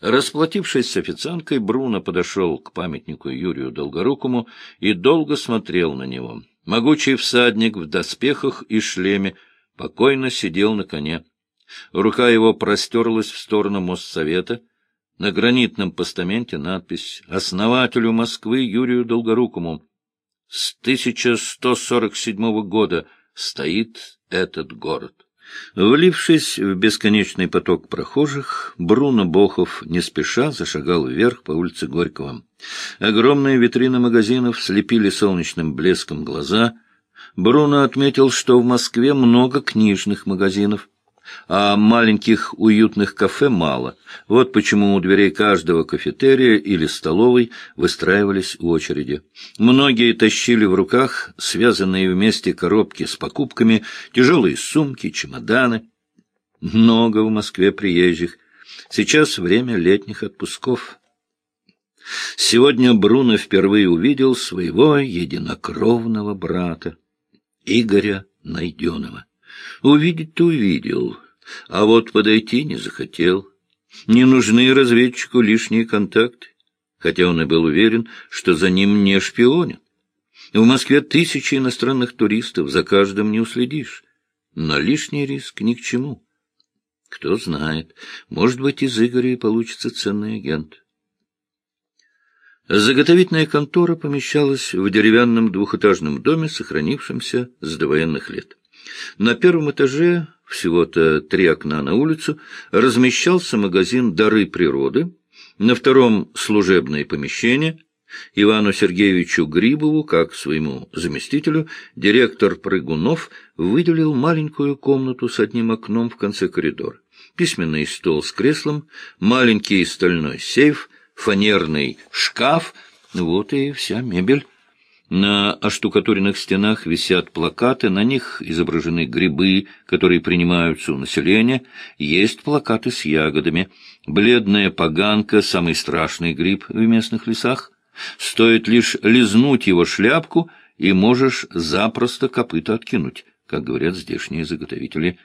Расплатившись с официанткой, Бруно подошел к памятнику Юрию Долгорукому и долго смотрел на него. Могучий всадник в доспехах и шлеме покойно сидел на коне. Рука его простерлась в сторону Моссовета. На гранитном постаменте надпись «Основателю Москвы Юрию Долгорукому». С 1147 года стоит этот город. Влившись в бесконечный поток прохожих, Бруно Бохов не спеша зашагал вверх по улице Горького. Огромные витрины магазинов слепили солнечным блеском глаза. Бруно отметил, что в Москве много книжных магазинов а маленьких уютных кафе мало. Вот почему у дверей каждого кафетерия или столовой выстраивались очереди. Многие тащили в руках связанные вместе коробки с покупками, тяжелые сумки, чемоданы. Много в Москве приезжих. Сейчас время летних отпусков. Сегодня Бруно впервые увидел своего единокровного брата, Игоря Найденова. Увидеть-то увидел, а вот подойти не захотел. Не нужны разведчику лишние контакты, хотя он и был уверен, что за ним не шпионят. В Москве тысячи иностранных туристов, за каждым не уследишь. Но лишний риск ни к чему. Кто знает, может быть, из Игоря получится ценный агент. Заготовительная контора помещалась в деревянном двухэтажном доме, сохранившемся с довоенных лет. На первом этаже, всего-то три окна на улицу, размещался магазин «Дары природы», на втором — служебное помещение. Ивану Сергеевичу Грибову, как своему заместителю, директор Прыгунов выделил маленькую комнату с одним окном в конце коридора. Письменный стол с креслом, маленький стальной сейф, фанерный шкаф — вот и вся мебель. На оштукатуренных стенах висят плакаты, на них изображены грибы, которые принимаются у населения. Есть плакаты с ягодами. Бледная поганка — самый страшный гриб в местных лесах. Стоит лишь лизнуть его шляпку, и можешь запросто копыта откинуть, как говорят здешние заготовители.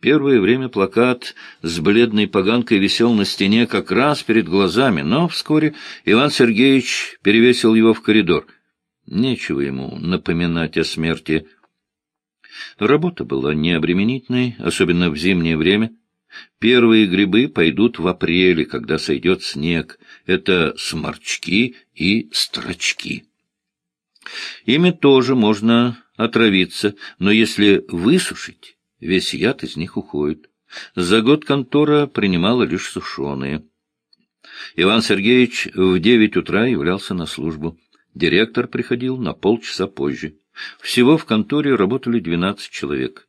Первое время плакат с бледной поганкой висел на стене как раз перед глазами, но вскоре Иван Сергеевич перевесил его в коридор — Нечего ему напоминать о смерти. Работа была необременительной, особенно в зимнее время. Первые грибы пойдут в апреле, когда сойдет снег. Это сморчки и строчки. Ими тоже можно отравиться, но если высушить, весь яд из них уходит. За год контора принимала лишь сушеные. Иван Сергеевич в девять утра являлся на службу. Директор приходил на полчаса позже. Всего в конторе работали двенадцать человек.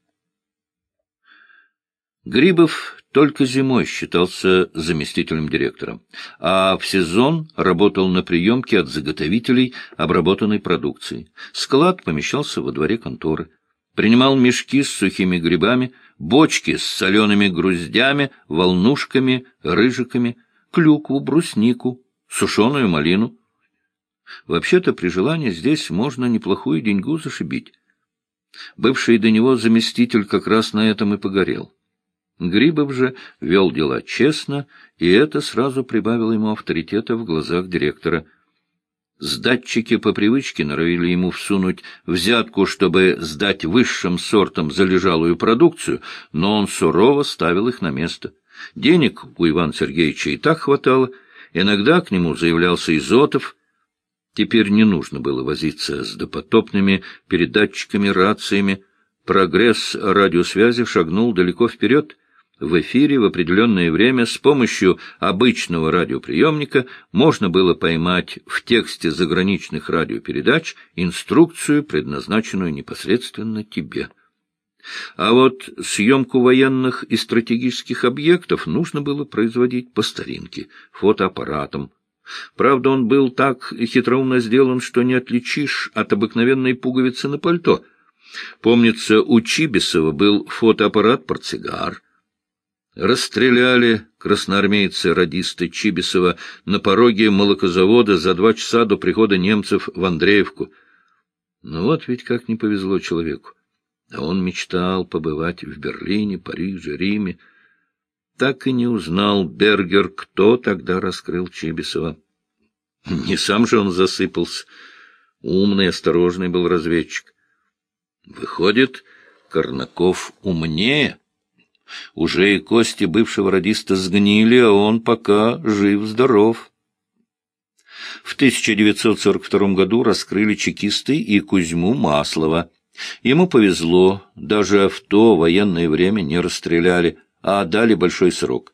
Грибов только зимой считался заместителем директора, а в сезон работал на приемке от заготовителей обработанной продукции. Склад помещался во дворе конторы. Принимал мешки с сухими грибами, бочки с солеными груздями, волнушками, рыжиками, клюкву, бруснику, сушеную малину — Вообще-то, при желании здесь можно неплохую деньгу зашибить. Бывший до него заместитель как раз на этом и погорел. Грибов же вел дела честно, и это сразу прибавило ему авторитета в глазах директора. Сдатчики по привычке норовили ему всунуть взятку, чтобы сдать высшим сортом залежалую продукцию, но он сурово ставил их на место. Денег у Ивана Сергеевича и так хватало, иногда к нему заявлялся Изотов — Теперь не нужно было возиться с допотопными передатчиками, рациями. Прогресс радиосвязи шагнул далеко вперед. В эфире в определенное время с помощью обычного радиоприемника можно было поймать в тексте заграничных радиопередач инструкцию, предназначенную непосредственно тебе. А вот съемку военных и стратегических объектов нужно было производить по старинке, фотоаппаратом, Правда, он был так хитроумно сделан, что не отличишь от обыкновенной пуговицы на пальто. Помнится, у Чибисова был фотоаппарат-портсигар. Расстреляли красноармейцы-радисты Чибисова на пороге молокозавода за два часа до прихода немцев в Андреевку. Ну вот ведь как не повезло человеку. А он мечтал побывать в Берлине, Париже, Риме. Так и не узнал Бергер, кто тогда раскрыл Чибисова. Не сам же он засыпался. Умный, осторожный был разведчик. Выходит, Корнаков умнее. Уже и кости бывшего радиста сгнили, а он пока жив-здоров. В 1942 году раскрыли чекисты и Кузьму Маслова. Ему повезло, даже в то военное время не расстреляли, а дали большой срок.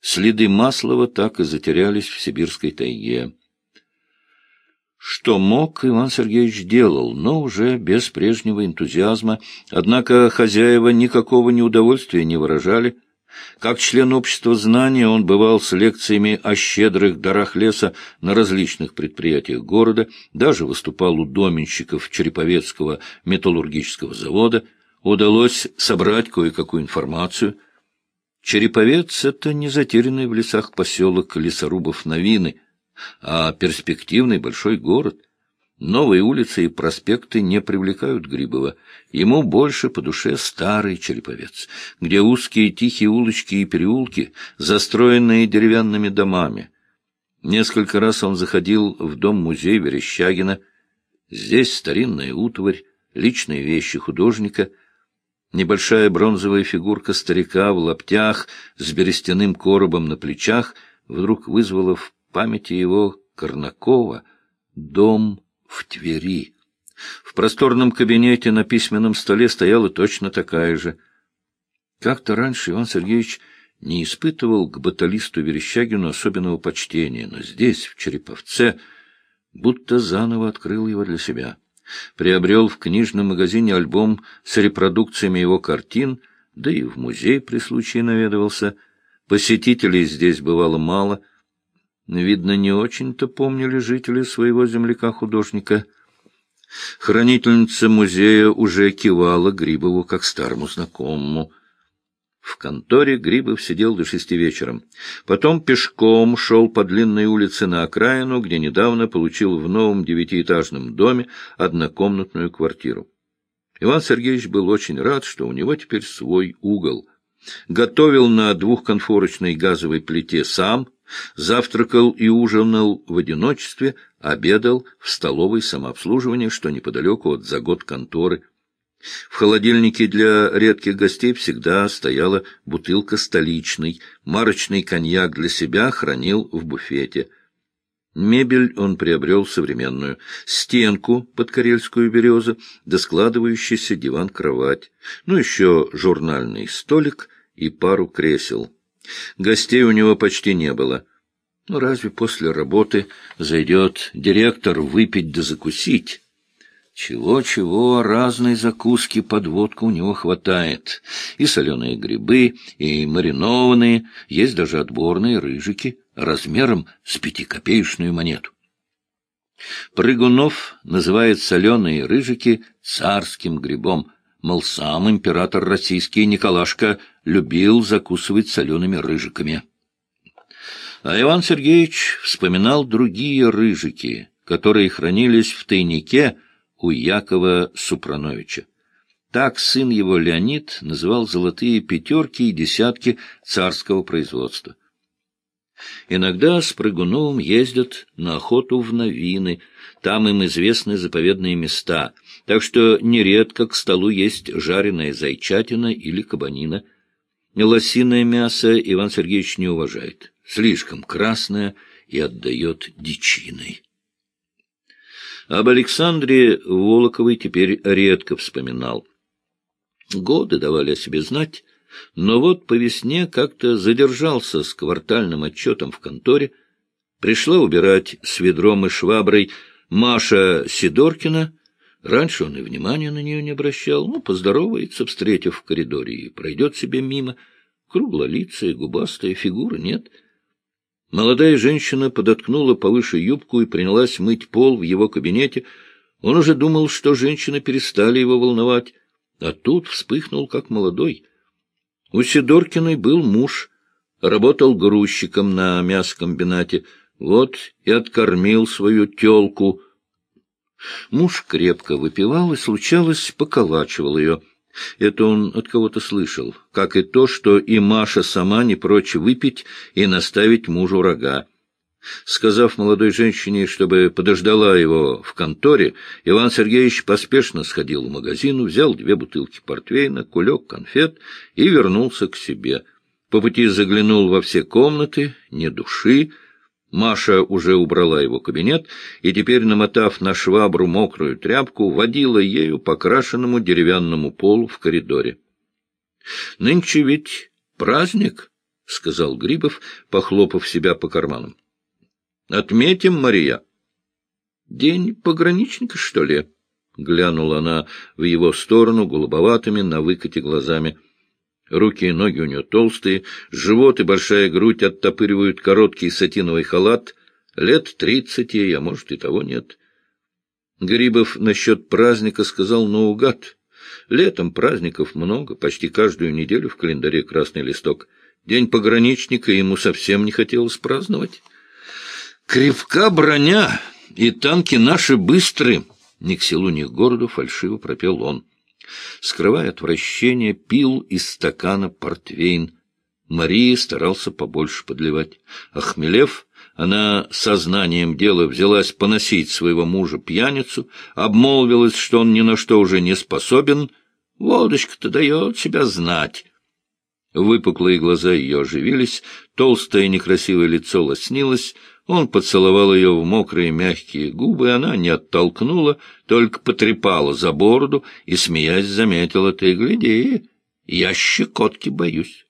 Следы Маслова так и затерялись в сибирской тайге. Что мог, Иван Сергеевич делал, но уже без прежнего энтузиазма, однако хозяева никакого неудовольствия не выражали. Как член общества знания он бывал с лекциями о щедрых дарах леса на различных предприятиях города, даже выступал у доменщиков Череповецкого металлургического завода, удалось собрать кое-какую информацию. Череповец — это не затерянный в лесах поселок лесорубов-новины — а перспективный большой город. Новые улицы и проспекты не привлекают Грибова. Ему больше по душе старый Череповец, где узкие тихие улочки и переулки, застроенные деревянными домами. Несколько раз он заходил в дом-музей Верещагина. Здесь старинная утварь, личные вещи художника, небольшая бронзовая фигурка старика в лаптях с берестяным коробом на плечах вдруг вызвала в памяти его Корнакова дом в Твери. В просторном кабинете на письменном столе стояла точно такая же. Как-то раньше Иван Сергеевич не испытывал к баталисту Верещагину особенного почтения, но здесь, в Череповце, будто заново открыл его для себя. Приобрел в книжном магазине альбом с репродукциями его картин, да и в музей при случае наведывался. Посетителей здесь бывало мало — Видно, не очень-то помнили жители своего земляка-художника. Хранительница музея уже кивала Грибову как старому знакомому. В конторе Грибов сидел до шести вечера. Потом пешком шел по длинной улице на окраину, где недавно получил в новом девятиэтажном доме однокомнатную квартиру. Иван Сергеевич был очень рад, что у него теперь свой угол. Готовил на двухконфорочной газовой плите сам — Завтракал и ужинал в одиночестве, обедал в столовой самообслуживания, что неподалеку от загод конторы. В холодильнике для редких гостей всегда стояла бутылка столичный, марочный коньяк для себя хранил в буфете. Мебель он приобрел современную, стенку под карельскую березу, да складывающийся диван-кровать, ну еще журнальный столик и пару кресел. Гостей у него почти не было. Ну, разве после работы зайдет директор выпить да закусить? Чего-чего, разной закуски под водку у него хватает. И соленые грибы, и маринованные, есть даже отборные рыжики размером с пятикопеечную монету. Прыгунов называет соленые рыжики царским грибом, мол, сам император российский Николашка любил закусывать солеными рыжиками. А Иван Сергеевич вспоминал другие рыжики, которые хранились в тайнике у Якова Супрановича. Так сын его Леонид называл золотые пятерки и десятки царского производства. Иногда с Прыгуновым ездят на охоту в Новины, там им известны заповедные места, так что нередко к столу есть жареная зайчатина или кабанина. Лосиное мясо Иван Сергеевич не уважает, слишком красное и отдает дичиной. Об Александре Волоковой теперь редко вспоминал. Годы давали о себе знать, но вот по весне как-то задержался с квартальным отчетом в конторе, пришла убирать с ведром и шваброй Маша Сидоркина. Раньше он и внимания на нее не обращал, ну, поздоровается, встретив в коридоре, и пройдет себе мимо. Круглолицая, губастая фигура, нет. Молодая женщина подоткнула повыше юбку и принялась мыть пол в его кабинете. Он уже думал, что женщины перестали его волновать, а тут вспыхнул как молодой — у Сидоркиной был муж, работал грузчиком на мясокомбинате, вот и откормил свою тёлку. Муж крепко выпивал и, случалось, поколачивал ее. Это он от кого-то слышал, как и то, что и Маша сама не прочь выпить и наставить мужу рога. Сказав молодой женщине, чтобы подождала его в конторе, Иван Сергеевич поспешно сходил в магазин, взял две бутылки портвейна, кулек конфет и вернулся к себе. По пути заглянул во все комнаты, ни души. Маша уже убрала его кабинет и теперь, намотав на швабру мокрую тряпку, водила ею по крашенному деревянному полу в коридоре. — Нынче ведь праздник, — сказал Грибов, похлопав себя по карманам. — Отметим, Мария. — День пограничника, что ли? — глянула она в его сторону голубоватыми на выкате глазами. Руки и ноги у нее толстые, живот и большая грудь оттопыривают короткий сатиновый халат. Лет тридцать ей, а может, и того нет. Грибов насчет праздника сказал наугад. Летом праздников много, почти каждую неделю в календаре красный листок. День пограничника ему совсем не хотелось праздновать. Крепка броня, и танки наши быстры, ни к селу, ни к городу фальшиво пропел он. Скрывая отвращение, пил из стакана портвейн. Мария старался побольше подливать. Охмелев, она сознанием дела взялась поносить своего мужа-пьяницу, обмолвилась, что он ни на что уже не способен. Водочка-то дает себя знать. Выпуклые глаза ее оживились, толстое некрасивое лицо лоснилось, он поцеловал ее в мокрые мягкие губы, она не оттолкнула, только потрепала за бороду и, смеясь, заметила, «Ты гляди, я щекотки боюсь».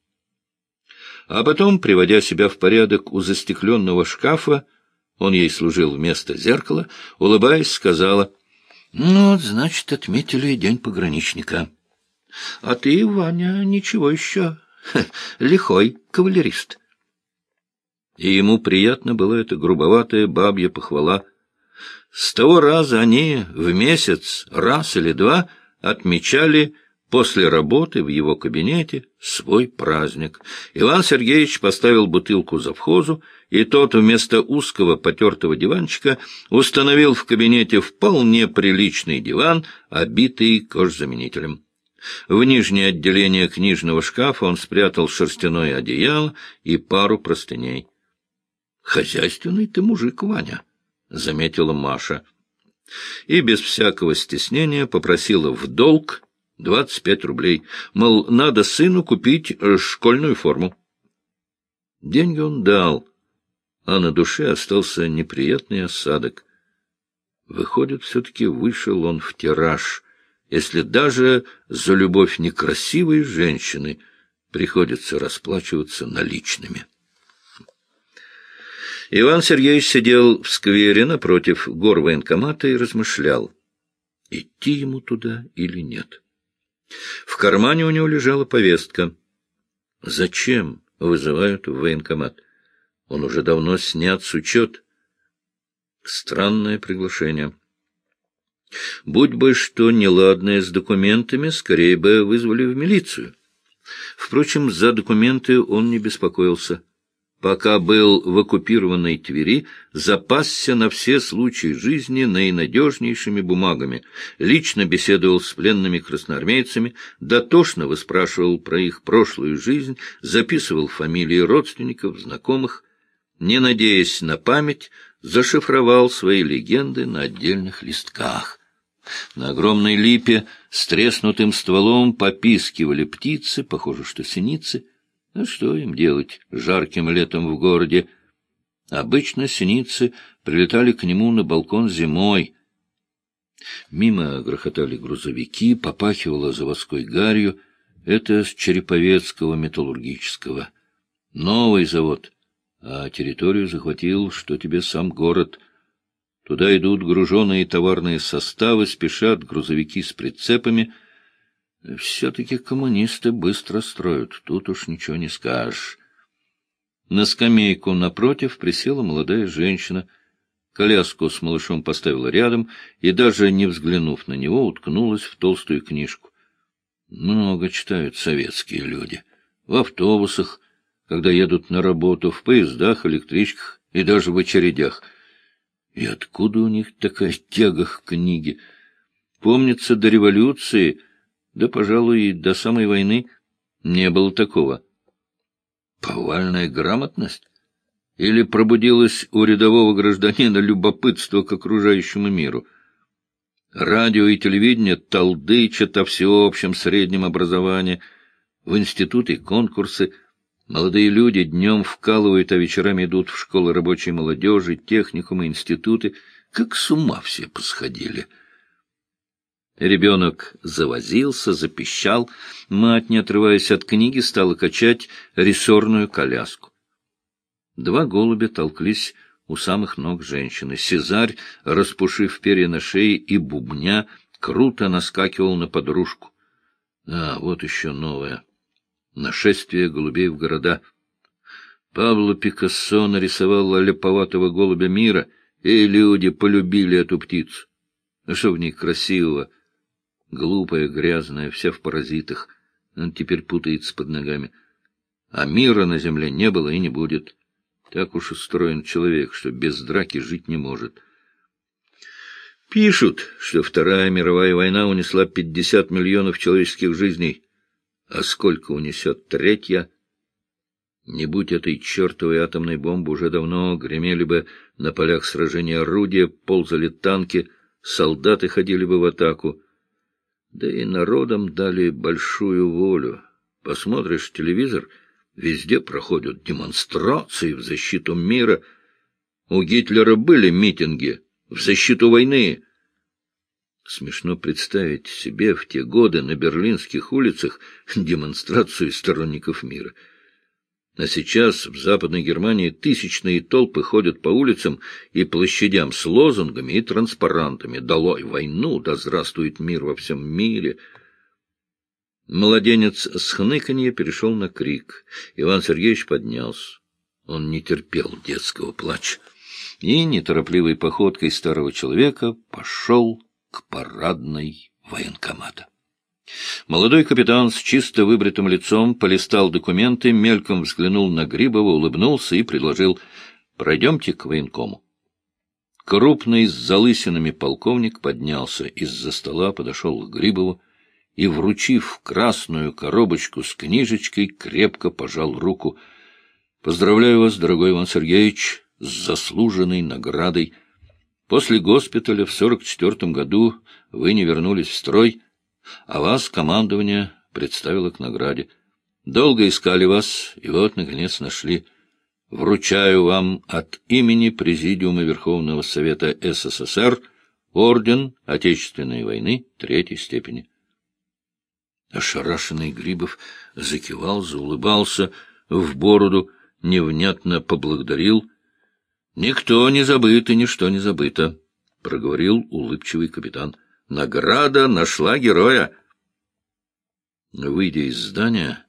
А потом, приводя себя в порядок у застекленного шкафа, он ей служил вместо зеркала, улыбаясь, сказала, «Ну, значит, отметили день пограничника. А ты, Ваня, ничего еще, лихой кавалерист» и ему приятно была эта грубоватая бабья похвала. С того раза они в месяц, раз или два, отмечали после работы в его кабинете свой праздник. Иван Сергеевич поставил бутылку завхозу, и тот вместо узкого потертого диванчика установил в кабинете вполне приличный диван, обитый кожзаменителем. В нижнее отделение книжного шкафа он спрятал шерстяное одеяло и пару простыней. Хозяйственный ты мужик, Ваня, — заметила Маша. И без всякого стеснения попросила в долг двадцать пять рублей, мол, надо сыну купить школьную форму. Деньги он дал, а на душе остался неприятный осадок. Выходит, все-таки вышел он в тираж, если даже за любовь некрасивой женщины приходится расплачиваться наличными. Иван Сергеевич сидел в сквере напротив гор военкомата и размышлял, идти ему туда или нет. В кармане у него лежала повестка. Зачем вызывают в военкомат? Он уже давно снят с учет. Странное приглашение. Будь бы что неладное с документами, скорее бы вызвали в милицию. Впрочем, за документы он не беспокоился пока был в оккупированной Твери, запасся на все случаи жизни наинадежнейшими бумагами, лично беседовал с пленными красноармейцами, дотошно выспрашивал про их прошлую жизнь, записывал фамилии родственников, знакомых, не надеясь на память, зашифровал свои легенды на отдельных листках. На огромной липе с треснутым стволом попискивали птицы, похоже, что синицы — а что им делать жарким летом в городе? Обычно синицы прилетали к нему на балкон зимой. Мимо грохотали грузовики, попахивало заводской гарью. Это с Череповецкого металлургического. Новый завод. А территорию захватил, что тебе сам город. Туда идут груженные товарные составы, спешат грузовики с прицепами — все-таки коммунисты быстро строят, тут уж ничего не скажешь. На скамейку напротив присела молодая женщина, коляску с малышом поставила рядом и, даже не взглянув на него, уткнулась в толстую книжку. Много читают советские люди. В автобусах, когда едут на работу, в поездах, электричках и даже в очередях. И откуда у них такая тяга к книге? Помнится, до революции Да, пожалуй, и до самой войны не было такого. Повальная грамотность? Или пробудилось у рядового гражданина любопытство к окружающему миру? Радио и телевидение толдычат о всеобщем среднем образовании, в институты конкурсы — Молодые люди днем вкалывают, а вечерами идут в школы рабочей молодежи, техникумы, институты. Как с ума все посходили. Ребенок завозился, запищал. Мать, не отрываясь от книги, стала качать рессорную коляску. Два голубя толклись у самых ног женщины. Сезарь, распушив перья на шее и бубня, круто наскакивал на подружку. А, вот еще новое. Нашествие голубей в города. Пабло Пикассо нарисовал ляповатого голубя мира, и люди полюбили эту птицу. Что в ней красивого? Глупая, грязная, вся в паразитах. Он теперь путается под ногами. А мира на земле не было и не будет. Так уж устроен человек, что без драки жить не может. Пишут, что Вторая мировая война унесла пятьдесят миллионов человеческих жизней. А сколько унесет третья? Не будь этой чертовой атомной бомбы, уже давно гремели бы на полях сражения орудия, ползали танки, солдаты ходили бы в атаку. Да и народам дали большую волю. Посмотришь телевизор, везде проходят демонстрации в защиту мира. У Гитлера были митинги в защиту войны. Смешно представить себе в те годы на берлинских улицах демонстрацию сторонников мира. А сейчас в Западной Германии тысячные толпы ходят по улицам и площадям с лозунгами и транспарантами «Долой войну! Да здравствует мир во всем мире!» Младенец с хныканья перешел на крик. Иван Сергеевич поднялся. Он не терпел детского плача. И неторопливой походкой старого человека пошел к парадной военкомата. Молодой капитан с чисто выбритым лицом полистал документы, мельком взглянул на Грибова, улыбнулся и предложил «Пройдемте к военкому». Крупный с залысинами полковник поднялся из-за стола, подошел к Грибову и, вручив красную коробочку с книжечкой, крепко пожал руку. «Поздравляю вас, дорогой Иван Сергеевич, с заслуженной наградой». После госпиталя в 44 году вы не вернулись в строй, а вас командование представило к награде. Долго искали вас, и вот, наконец, нашли. Вручаю вам от имени Президиума Верховного Совета СССР орден Отечественной войны третьей степени. Ошарашенный Грибов закивал, заулыбался в бороду, невнятно поблагодарил — Никто не забыт и ничто не забыто, — проговорил улыбчивый капитан. Награда нашла героя. Выйдя из здания,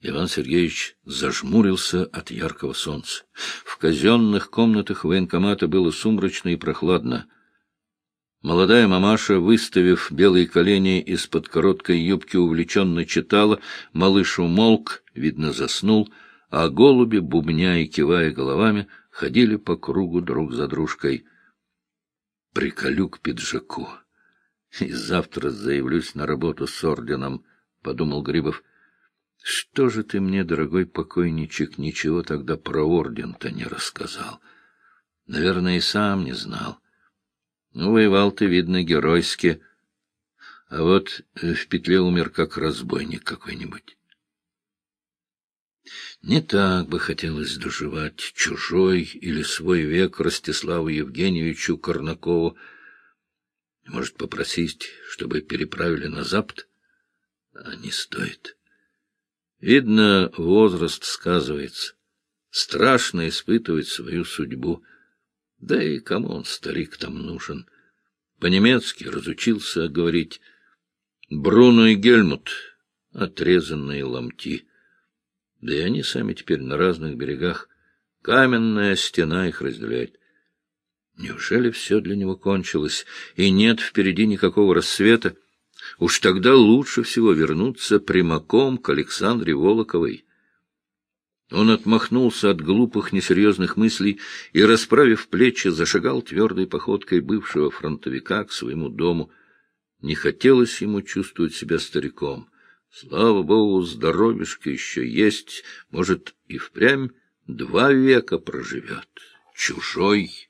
Иван Сергеевич зажмурился от яркого солнца. В казенных комнатах военкомата было сумрачно и прохладно. Молодая мамаша, выставив белые колени из-под короткой юбки, увлеченно читала, малыш умолк, видно, заснул, а голуби, бубня и кивая головами, ходили по кругу друг за дружкой. Приколю к пиджаку. И завтра заявлюсь на работу с орденом, — подумал Грибов. Что же ты мне, дорогой покойничек, ничего тогда про орден-то не рассказал? Наверное, и сам не знал. Ну, воевал ты, видно, геройски. А вот в петле умер как разбойник какой-нибудь. Не так бы хотелось доживать чужой или свой век Ростиславу Евгеньевичу Корнакову. Может, попросить, чтобы переправили на запад? А не стоит. Видно, возраст сказывается. Страшно испытывать свою судьбу. Да и кому он, старик, там нужен? По-немецки разучился говорить «Бруно и Гельмут» — отрезанные ломти. Да и они сами теперь на разных берегах. Каменная стена их разделяет. Неужели все для него кончилось, и нет впереди никакого рассвета? Уж тогда лучше всего вернуться прямиком к Александре Волоковой. Он отмахнулся от глупых, несерьезных мыслей и, расправив плечи, зашагал твердой походкой бывшего фронтовика к своему дому. Не хотелось ему чувствовать себя стариком. Слава богу, здоровишко еще есть, может, и впрямь два века проживет, чужой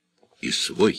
и свой.